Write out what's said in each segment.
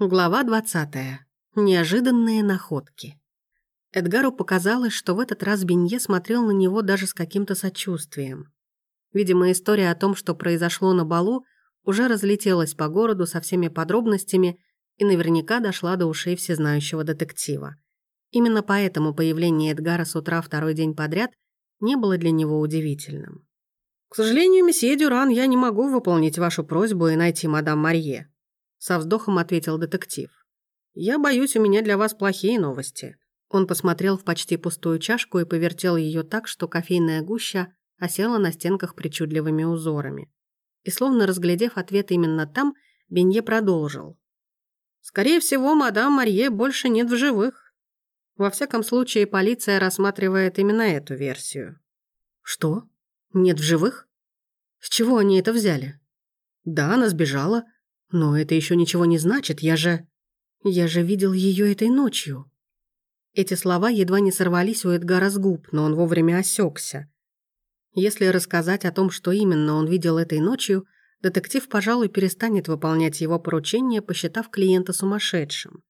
Глава 20. Неожиданные находки. Эдгару показалось, что в этот раз Бенье смотрел на него даже с каким-то сочувствием. Видимо, история о том, что произошло на балу, уже разлетелась по городу со всеми подробностями и наверняка дошла до ушей всезнающего детектива. Именно поэтому появление Эдгара с утра второй день подряд не было для него удивительным. «К сожалению, месье Дюран, я не могу выполнить вашу просьбу и найти мадам Марье», со вздохом ответил детектив. «Я боюсь, у меня для вас плохие новости». Он посмотрел в почти пустую чашку и повертел ее так, что кофейная гуща осела на стенках причудливыми узорами. И словно разглядев ответ именно там, Бенье продолжил. «Скорее всего, мадам Марье больше нет в живых. Во всяком случае, полиция рассматривает именно эту версию». «Что? Нет в живых? С чего они это взяли?» «Да, она сбежала. Но это еще ничего не значит, я же... Я же видел ее этой ночью. Эти слова едва не сорвались у Эдгара с губ, но он вовремя осекся. Если рассказать о том, что именно он видел этой ночью, детектив, пожалуй, перестанет выполнять его поручение, посчитав клиента сумасшедшим.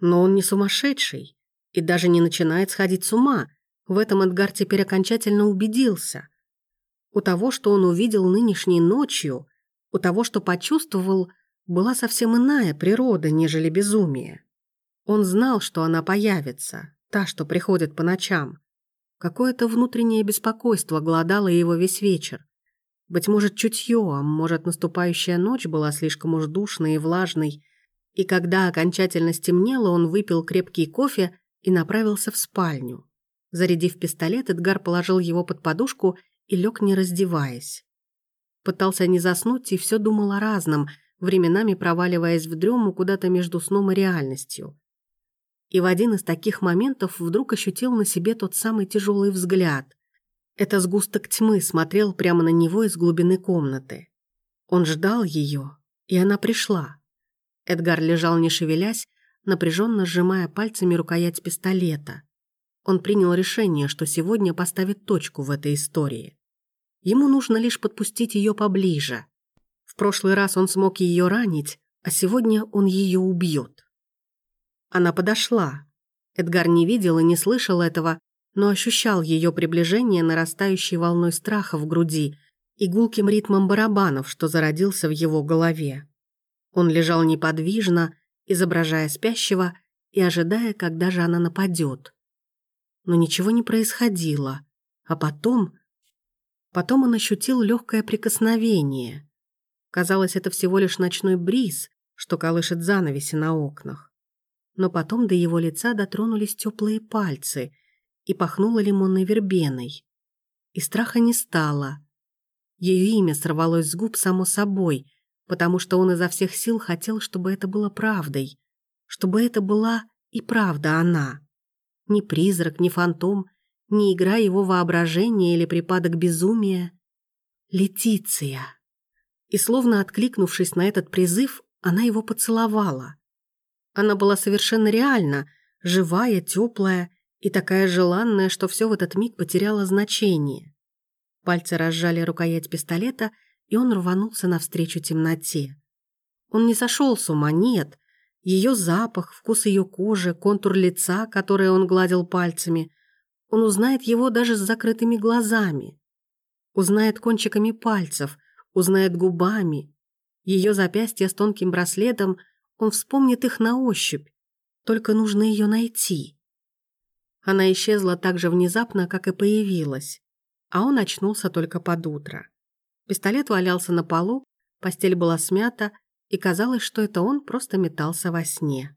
Но он не сумасшедший и даже не начинает сходить с ума. В этом Эдгар теперь окончательно убедился. У того, что он увидел нынешней ночью, у того, что почувствовал, была совсем иная природа, нежели безумие. Он знал, что она появится, та, что приходит по ночам. Какое-то внутреннее беспокойство голодало его весь вечер. Быть может, чутье, а может, наступающая ночь была слишком уж душной и влажной, и когда окончательно стемнело, он выпил крепкий кофе и направился в спальню. Зарядив пистолет, Эдгар положил его под подушку и лег, не раздеваясь. Пытался не заснуть и все думал о разном, временами проваливаясь в дрему куда-то между сном и реальностью. И в один из таких моментов вдруг ощутил на себе тот самый тяжелый взгляд. Это сгусток тьмы смотрел прямо на него из глубины комнаты. Он ждал ее, и она пришла. Эдгар лежал не шевелясь, напряженно сжимая пальцами рукоять пистолета. Он принял решение, что сегодня поставит точку в этой истории. Ему нужно лишь подпустить ее поближе. В прошлый раз он смог ее ранить, а сегодня он ее убьет. Она подошла. Эдгар не видел и не слышал этого, но ощущал ее приближение нарастающей волной страха в груди и гулким ритмом барабанов, что зародился в его голове. Он лежал неподвижно, изображая спящего и ожидая, когда же она нападет. Но ничего не происходило, а потом Потом он ощутил легкое прикосновение. Казалось, это всего лишь ночной бриз, что колышет занавеси на окнах. Но потом до его лица дотронулись теплые пальцы и пахнуло лимонной вербеной. И страха не стало. Ее имя сорвалось с губ само собой, потому что он изо всех сил хотел, чтобы это было правдой, чтобы это была и правда она. Ни призрак, ни фантом — не игра его воображения или припадок безумия. Летиция. И словно откликнувшись на этот призыв, она его поцеловала. Она была совершенно реальна, живая, теплая и такая желанная, что все в этот миг потеряло значение. Пальцы разжали рукоять пистолета, и он рванулся навстречу темноте. Он не сошел с ума, нет. Ее запах, вкус ее кожи, контур лица, которое он гладил пальцами, он узнает его даже с закрытыми глазами. Узнает кончиками пальцев, узнает губами. Ее запястье с тонким браслетом, он вспомнит их на ощупь. Только нужно ее найти. Она исчезла так же внезапно, как и появилась. А он очнулся только под утро. Пистолет валялся на полу, постель была смята, и казалось, что это он просто метался во сне.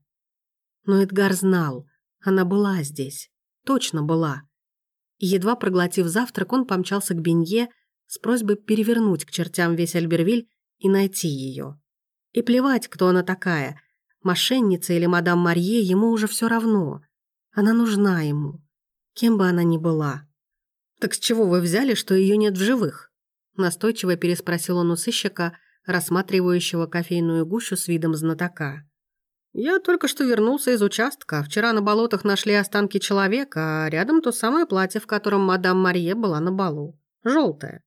Но Эдгар знал, она была здесь. Точно была. Едва проглотив завтрак, он помчался к Бенье с просьбой перевернуть к чертям весь Альбервиль и найти ее. И плевать, кто она такая, мошенница или мадам Марье, ему уже все равно. Она нужна ему, кем бы она ни была. «Так с чего вы взяли, что ее нет в живых?» Настойчиво переспросил он у сыщика, рассматривающего кофейную гущу с видом знатока. «Я только что вернулся из участка. Вчера на болотах нашли останки человека, а рядом то самое платье, в котором мадам Марье была на балу. Желтое.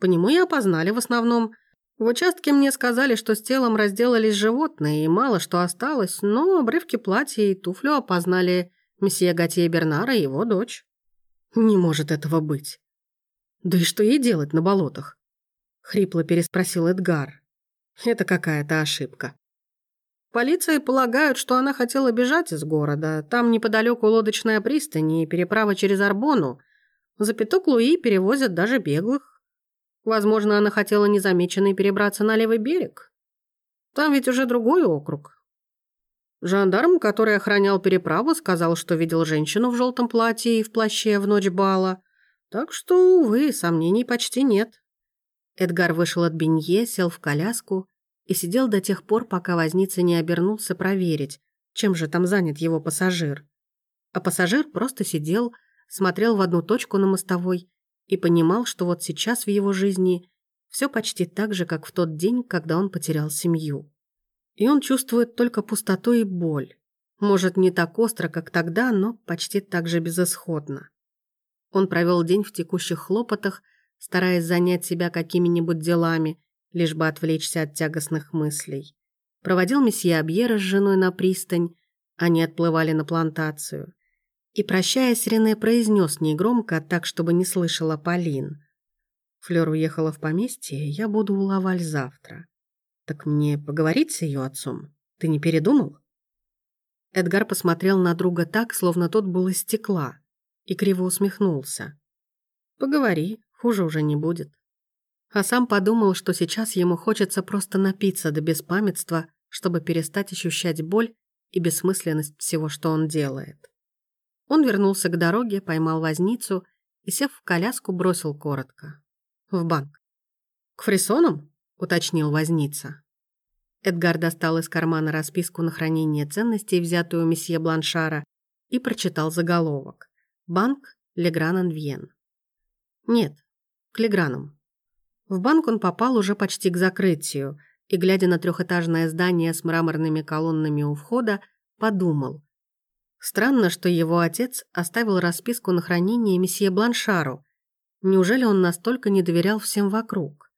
По нему и опознали в основном. В участке мне сказали, что с телом разделались животные, и мало что осталось, но обрывки платья и туфлю опознали месье Готье Бернара и его дочь. Не может этого быть. Да и что ей делать на болотах? Хрипло переспросил Эдгар. Это какая-то ошибка. Полиция полагают, что она хотела бежать из города. Там неподалеку лодочная пристань и переправа через Арбону. За пяток Луи перевозят даже беглых. Возможно, она хотела незамеченной перебраться на левый берег. Там ведь уже другой округ. Жандарм, который охранял переправу, сказал, что видел женщину в желтом платье и в плаще в ночь бала. Так что, увы, сомнений почти нет. Эдгар вышел от Бенье, сел в коляску и сидел до тех пор, пока возница не обернулся проверить, чем же там занят его пассажир. А пассажир просто сидел, смотрел в одну точку на мостовой и понимал, что вот сейчас в его жизни все почти так же, как в тот день, когда он потерял семью. И он чувствует только пустоту и боль. Может, не так остро, как тогда, но почти так же безысходно. Он провел день в текущих хлопотах, стараясь занять себя какими-нибудь делами, лишь бы отвлечься от тягостных мыслей. Проводил месье Абьера с женой на пристань, они отплывали на плантацию. И, прощаясь, Рене произнес негромко, так, чтобы не слышала Полин. Флёр уехала в поместье, я буду у Лаваль завтра. Так мне поговорить с ее отцом? Ты не передумал? Эдгар посмотрел на друга так, словно тот был из стекла, и криво усмехнулся. «Поговори, хуже уже не будет». А сам подумал, что сейчас ему хочется просто напиться до беспамятства, чтобы перестать ощущать боль и бессмысленность всего, что он делает. Он вернулся к дороге, поймал возницу и, сев в коляску, бросил коротко. «В банк». «К фрисонам?» — уточнил возница. Эдгар достал из кармана расписку на хранение ценностей, взятую у месье Бланшара, и прочитал заголовок. «Банк Легран-Анвьен». «Нет, к Легранам». В банк он попал уже почти к закрытию, и, глядя на трехэтажное здание с мраморными колоннами у входа, подумал, Странно, что его отец оставил расписку на хранение месье Бланшару. Неужели он настолько не доверял всем вокруг?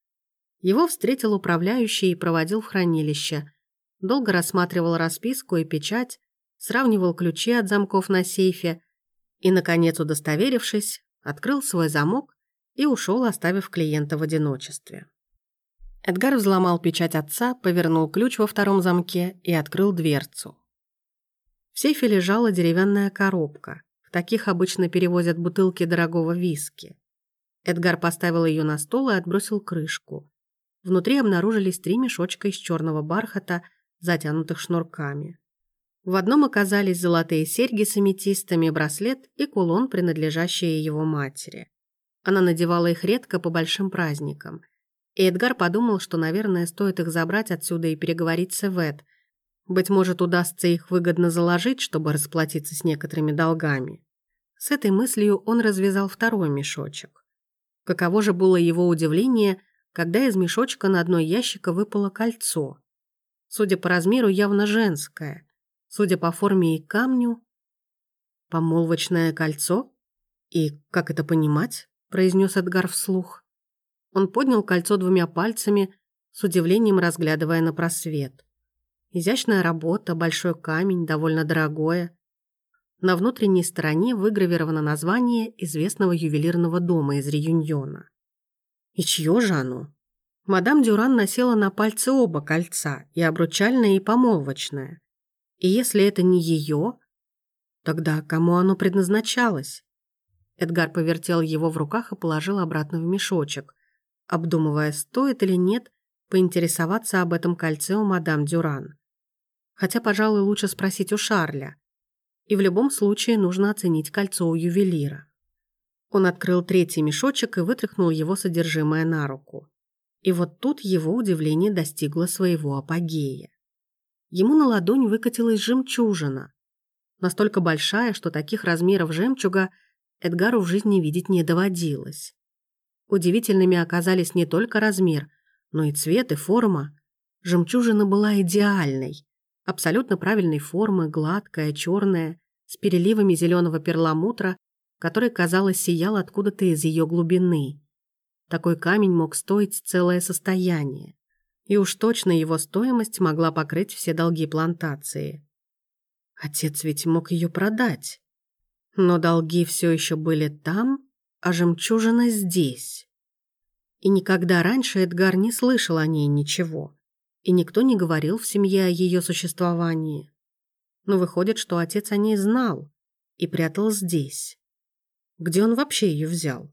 Его встретил управляющий и проводил в хранилище. Долго рассматривал расписку и печать, сравнивал ключи от замков на сейфе и, наконец, удостоверившись, открыл свой замок и ушел, оставив клиента в одиночестве. Эдгар взломал печать отца, повернул ключ во втором замке и открыл дверцу. В сейфе лежала деревянная коробка. В таких обычно перевозят бутылки дорогого виски. Эдгар поставил ее на стол и отбросил крышку. Внутри обнаружились три мешочка из черного бархата, затянутых шнурками. В одном оказались золотые серьги с аметистами, браслет и кулон, принадлежащие его матери. Она надевала их редко по большим праздникам. И Эдгар подумал, что, наверное, стоит их забрать отсюда и переговорить с Эвет, быть может, удастся их выгодно заложить, чтобы расплатиться с некоторыми долгами. С этой мыслью он развязал второй мешочек. Каково же было его удивление, когда из мешочка на дно ящика выпало кольцо. Судя по размеру, явно женское. Судя по форме и камню, помолвочное кольцо? И как это понимать? Произнес Эдгар вслух. Он поднял кольцо двумя пальцами, с удивлением разглядывая на просвет. Изящная работа, большой камень, довольно дорогое. На внутренней стороне выгравировано название известного ювелирного дома из Реюньона. И чье же оно? Мадам Дюран носила на пальце оба кольца, и обручальное, и помолвочное. И если это не ее, тогда кому оно предназначалось? Эдгар повертел его в руках и положил обратно в мешочек, обдумывая, стоит или нет поинтересоваться об этом кольце у мадам Дюран. Хотя, пожалуй, лучше спросить у Шарля. И в любом случае нужно оценить кольцо у ювелира. Он открыл третий мешочек и вытряхнул его содержимое на руку. И вот тут его удивление достигло своего апогея. Ему на ладонь выкатилась жемчужина. Настолько большая, что таких размеров жемчуга Эдгару в жизни видеть не доводилось. Удивительными оказались не только размер, но и цвет и форма. Жемчужина была идеальной, абсолютно правильной формы, гладкая, черная, с переливами зеленого перламутра, который, казалось, сиял откуда-то из ее глубины. Такой камень мог стоить целое состояние. И уж точно его стоимость могла покрыть все долги плантации. Отец ведь мог ее продать. Но долги все еще были там, а жемчужина здесь. И никогда раньше Эдгар не слышал о ней ничего. И никто не говорил в семье о ее существовании. Но выходит, что отец о ней знал и прятал здесь. Где он вообще ее взял?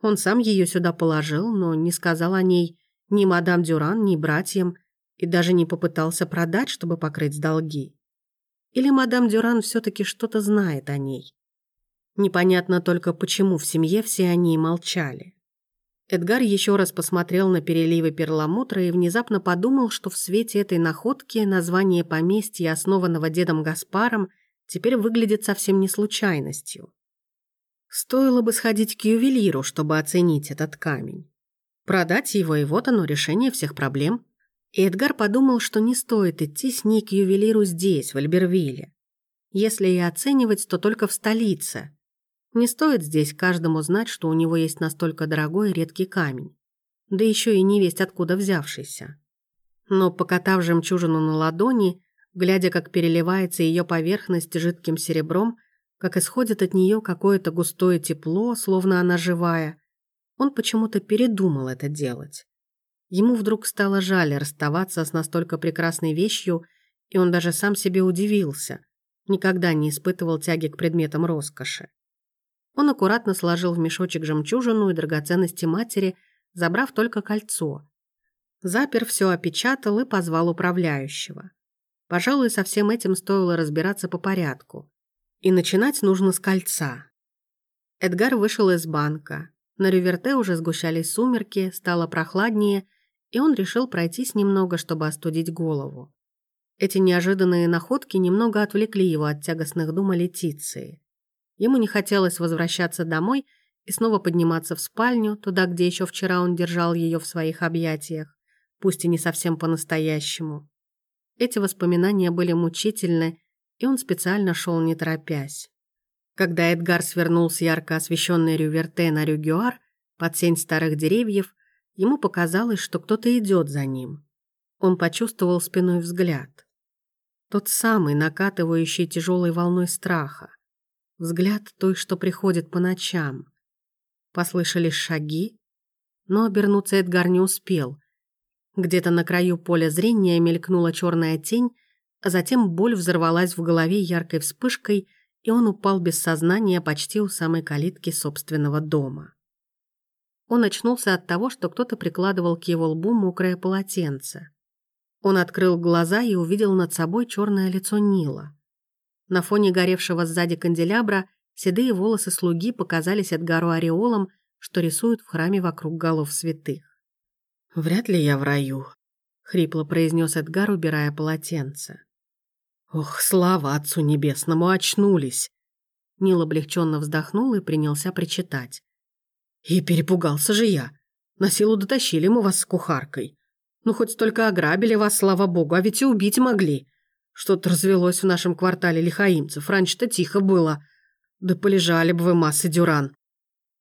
Он сам ее сюда положил, но не сказал о ней ни мадам Дюран, ни братьям, и даже не попытался продать, чтобы покрыть долги. Или мадам Дюран все-таки что-то знает о ней. Непонятно только, почему в семье все они молчали. Эдгар еще раз посмотрел на переливы перламутра и внезапно подумал, что в свете этой находки название поместья, основанного дедом Гаспаром, теперь выглядит совсем не случайностью. Стоило бы сходить к ювелиру, чтобы оценить этот камень. Продать его, и вот оно, решение всех проблем. Эдгар подумал, что не стоит идти с ней к ювелиру здесь, в Альбервилле. Если и оценивать, то только в столице. Не стоит здесь каждому знать, что у него есть настолько дорогой и редкий камень. Да еще и невесть откуда взявшийся. Но покатав жемчужину на ладони, глядя, как переливается ее поверхность жидким серебром, как исходит от нее какое-то густое тепло, словно она живая, он почему-то передумал это делать. Ему вдруг стало жаль расставаться с настолько прекрасной вещью, и он даже сам себе удивился. Никогда не испытывал тяги к предметам роскоши. Он аккуратно сложил в мешочек жемчужину и драгоценности матери, забрав только кольцо. Запер все опечатал и позвал управляющего. Пожалуй, со всем этим стоило разбираться по порядку. И начинать нужно с кольца. Эдгар вышел из банка. На Рюверте уже сгущались сумерки, стало прохладнее, и он решил пройтись немного, чтобы остудить голову. Эти неожиданные находки немного отвлекли его от тягостных дум о Летиции. Ему не хотелось возвращаться домой и снова подниматься в спальню, туда, где еще вчера он держал ее в своих объятиях, пусть и не совсем по-настоящему. Эти воспоминания были мучительны, и он специально шел не торопясь. Когда Эдгар свернул с ярко освещенной Рюверте на Рюгюар под сень старых деревьев, ему показалось, что кто-то идет за ним. Он почувствовал спиной взгляд. Тот самый, накатывающий тяжелой волной страха. Взгляд той, что приходит по ночам. Послышались шаги, но обернуться Эдгар не успел. Где-то на краю поля зрения мелькнула черная тень, а затем боль взорвалась в голове яркой вспышкой, и он упал без сознания почти у самой калитки собственного дома. Он очнулся от того, что кто-то прикладывал к его лбу мокрое полотенце. Он открыл глаза и увидел над собой черное лицо Нила. На фоне горевшего сзади канделябра седые волосы слуги показались Эдгару ореолом, что рисуют в храме вокруг голов святых. «Вряд ли я в раю», — хрипло произнес Эдгар, убирая полотенце. Ох, слава Отцу Небесному, очнулись. Нил облегченно вздохнул и принялся причитать. И перепугался же я. На силу дотащили мы вас с кухаркой. Ну, хоть столько ограбили вас, слава богу, а ведь и убить могли. Что-то развелось в нашем квартале лихаимцев. Раньше-то тихо было. Да полежали бы вы, массы дюран.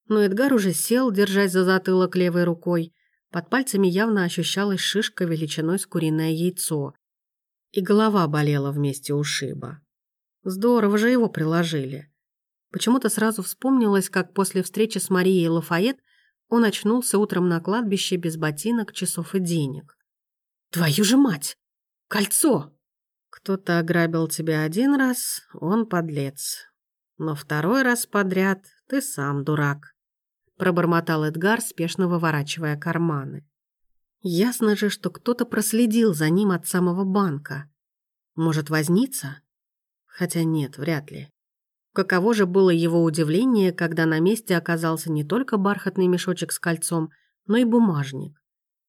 Но Эдгар уже сел, держась за затылок левой рукой. Под пальцами явно ощущалась шишка величиной с куриное яйцо и голова болела вместе ушиба. Здорово же его приложили. Почему-то сразу вспомнилось, как после встречи с Марией Лафайет он очнулся утром на кладбище без ботинок, часов и денег. «Твою же мать! Кольцо!» «Кто-то ограбил тебя один раз, он подлец. Но второй раз подряд ты сам дурак», пробормотал Эдгар, спешно выворачивая карманы. Ясно же, что кто-то проследил за ним от самого банка. Может, возниться? Хотя нет, вряд ли. Каково же было его удивление, когда на месте оказался не только бархатный мешочек с кольцом, но и бумажник.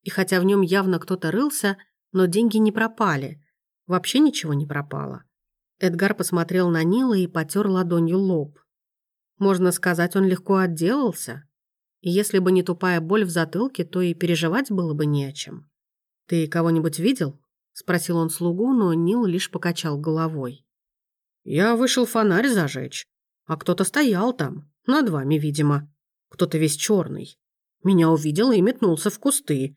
И хотя в нем явно кто-то рылся, но деньги не пропали. Вообще ничего не пропало. Эдгар посмотрел на Нила и потер ладонью лоб. Можно сказать, он легко отделался. И если бы не тупая боль в затылке, то и переживать было бы не о чем. «Ты кого-нибудь видел?» — спросил он слугу, но Нил лишь покачал головой. «Я вышел фонарь зажечь, а кто-то стоял там, над вами, видимо. Кто-то весь черный. Меня увидел и метнулся в кусты.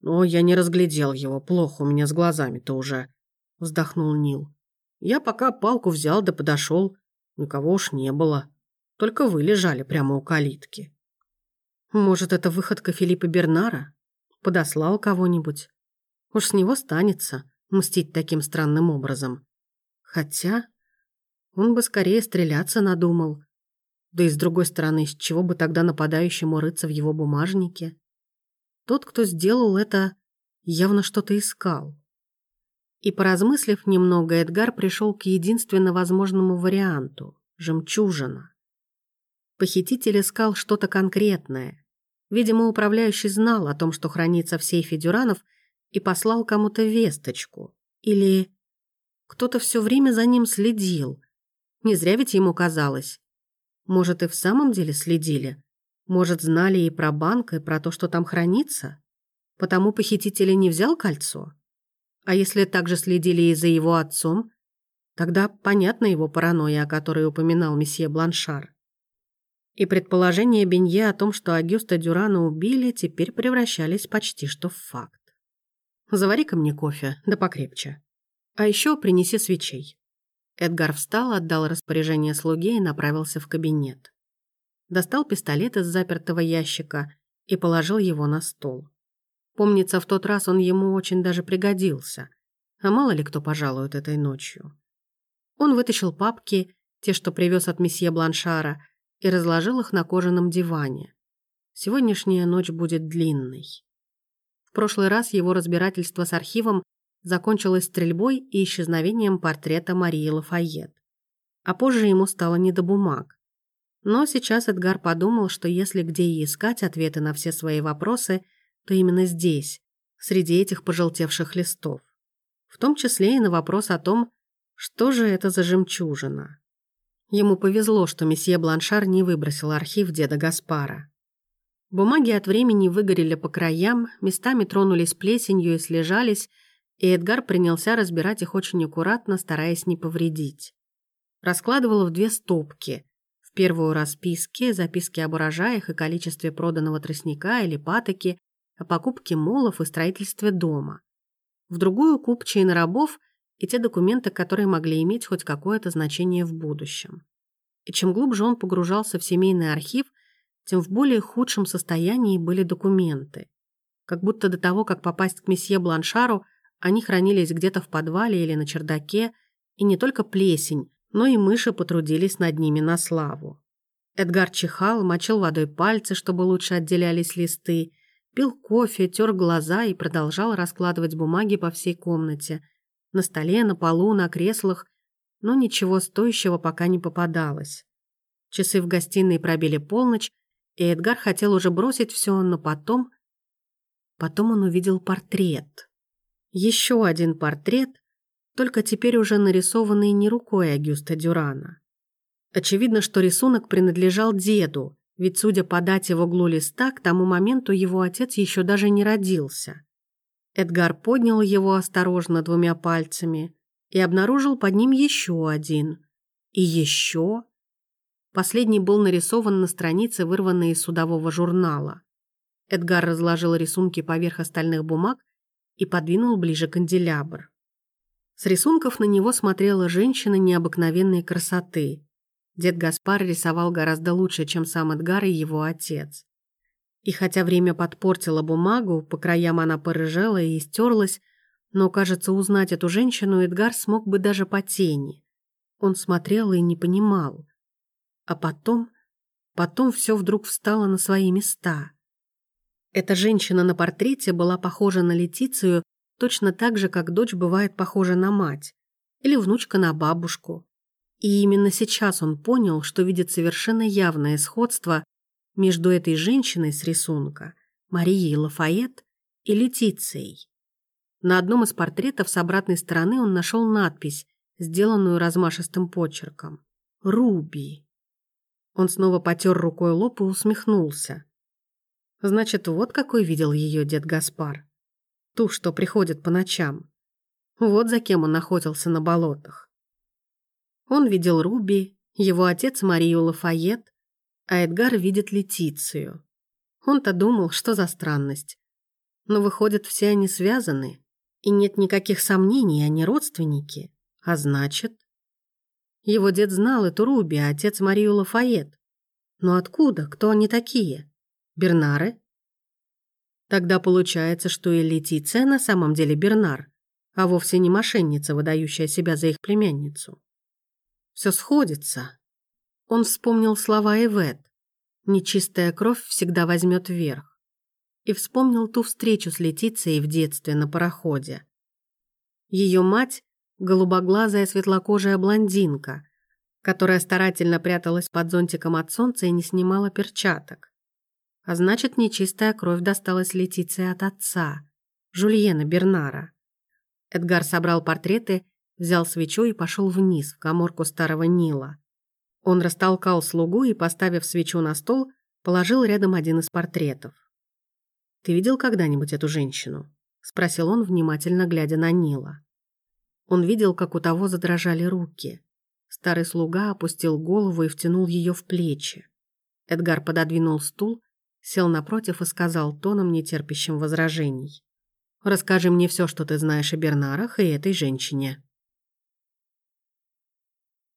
«Но я не разглядел его, плохо у меня с глазами-то уже», — вздохнул Нил. «Я пока палку взял да подошел, никого уж не было. Только вы лежали прямо у калитки». «Может, это выходка Филиппа Бернара? Подослал кого-нибудь? Уж с него станется мстить таким странным образом. Хотя он бы скорее стреляться надумал. Да и с другой стороны, с чего бы тогда нападающему рыться в его бумажнике? Тот, кто сделал это, явно что-то искал. И поразмыслив немного, Эдгар пришел к единственно возможному варианту – жемчужина. Похититель искал что-то конкретное. Видимо, управляющий знал о том, что хранится в сейфе Дюранов, и послал кому-то весточку. Или кто-то все время за ним следил. Не зря ведь ему казалось. Может, и в самом деле следили? Может, знали и про банк, и про то, что там хранится? Потому похититель не взял кольцо? А если также следили и за его отцом, тогда понятна его паранойя, о которой упоминал месье Бланшар. И предположения Бенье о том, что Агюста Дюрана убили, теперь превращались почти что в факт. «Завари-ка мне кофе, да покрепче. А еще принеси свечей». Эдгар встал, отдал распоряжение слуге и направился в кабинет достал пистолет из запертого ящика и положил его на стол. Помнится, в тот раз он ему очень даже пригодился, а мало ли кто пожалует этой ночью. Он вытащил папки, те, что привез от месье Бланшара, и разложил их на кожаном диване. Сегодняшняя ночь будет длинной. В прошлый раз его разбирательство с архивом закончилось стрельбой и исчезновением портрета Марии Лафайет. А позже ему стало не до бумаг. Но сейчас Эдгар подумал, что если где и искать ответы на все свои вопросы, то именно здесь, среди этих пожелтевших листов. В том числе и на вопрос о том, что же это за жемчужина. Ему повезло, что месье Бланшар не выбросил архив деда Гаспара. Бумаги от времени выгорели по краям, местами тронулись плесенью и слежались, и Эдгар принялся разбирать их очень аккуратно, стараясь не повредить. Раскладывал в две стопки, в первую расписки, записки об урожаях и количестве проданного тростника или патоки, о покупке молов и строительстве дома. В другую – купчие на рабов и те документы, которые могли иметь хоть какое-то значение в будущем. И чем глубже он погружался в семейный архив, тем в более худшем состоянии были документы. Как будто до того, как попасть к месье Бланшару, они хранились где-то в подвале или на чердаке, и не только плесень, но и мыши потрудились над ними на славу. Эдгар чихал, мочил водой пальцы, чтобы лучше отделялись листы, пил кофе, тер глаза и продолжал раскладывать бумаги по всей комнате. На столе, на полу, на креслах, но ничего стоящего пока не попадалось. Часы в гостиной пробили полночь, и Эдгар хотел уже бросить все, но потом... Потом он увидел портрет. Еще один портрет, только теперь уже нарисованный не рукой Агюста Дюрана. Очевидно, что рисунок принадлежал деду, ведь, судя по дате в углу листа, к тому моменту его отец еще даже не родился. Эдгар поднял его осторожно двумя пальцами и обнаружил под ним еще один. И еще. Последний был нарисован на странице, вырванной из судового журнала. Эдгар разложил рисунки поверх остальных бумаг и подвинул ближе канделябр. С рисунков на него смотрела женщина необыкновенной красоты. Дед Гаспар рисовал гораздо лучше, чем сам Эдгар и его отец. И хотя время подпортило бумагу, по краям она порыжела и истерлась, но, кажется, узнать эту женщину Эдгар смог бы даже по тени. Он смотрел и не понимал. А потом, потом все вдруг встало на свои места. Эта женщина на портрете была похожа на Летицию точно так же, как дочь бывает похожа на мать, или внучка на бабушку. И именно сейчас он понял, что видит совершенно явное сходство между этой женщиной с рисунка, Марией Лафайет, и Летицией. На одном из портретов с обратной стороны он нашел надпись, сделанную размашистым почерком. «Руби». Он снова потер рукой лоб и усмехнулся. Значит, вот какой видел ее дед Гаспар ту, что приходит по ночам. Вот за кем он охотился на болотах. Он видел Руби, его отец Марию Лафайет, а Эдгар видит Летицию. Он-то думал, что за странность. Но выходят, все они связаны, и нет никаких сомнений, они родственники. А значит... Его дед знал эту Руби, а отец Марию Лафайет. Но откуда? Кто они такие? Бернары? Тогда получается, что и Летиция на самом деле Бернар, а вовсе не мошенница, выдающая себя за их племянницу. Все сходится. Он вспомнил слова Эвет. «Нечистая кровь всегда возьмет верх». И вспомнил ту встречу с Летицией в детстве на пароходе. Ее мать – голубоглазая светлокожая блондинка, которая старательно пряталась под зонтиком от солнца и не снимала перчаток. А значит, нечистая кровь досталась Летиции от отца, Жульена Бернара. Эдгар собрал портреты, взял свечу и пошел вниз, в коморку старого Нила. Он растолкал слугу и, поставив свечу на стол, положил рядом один из портретов. «Ты видел когда-нибудь эту женщину?» — спросил он, внимательно глядя на Нила. Он видел, как у того задрожали руки. Старый слуга опустил голову и втянул ее в плечи. Эдгар пододвинул стул, сел напротив и сказал тоном, нетерпящим возражений. «Расскажи мне все, что ты знаешь о Бернарах и этой женщине».